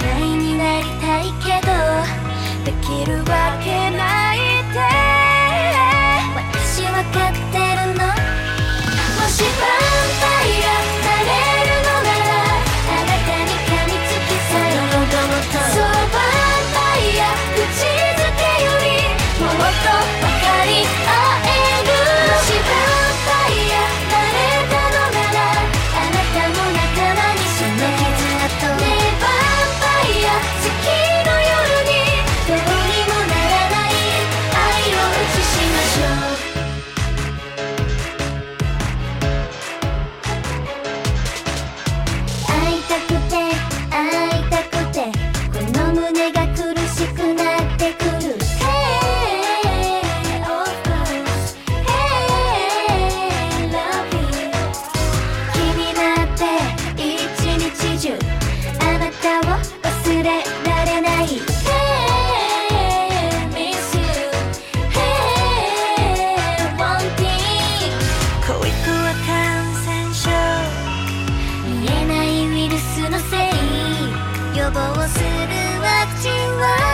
嫌いになりたいけどできるわけないで私わかってるの。もしバンパイアなれるのならあなたに噛みつきさよそうバンパイア口づけよりもっとれられな Hey, miss you. Hey, wanting は感染症。言えないウイルスのせい。予防するワクチンは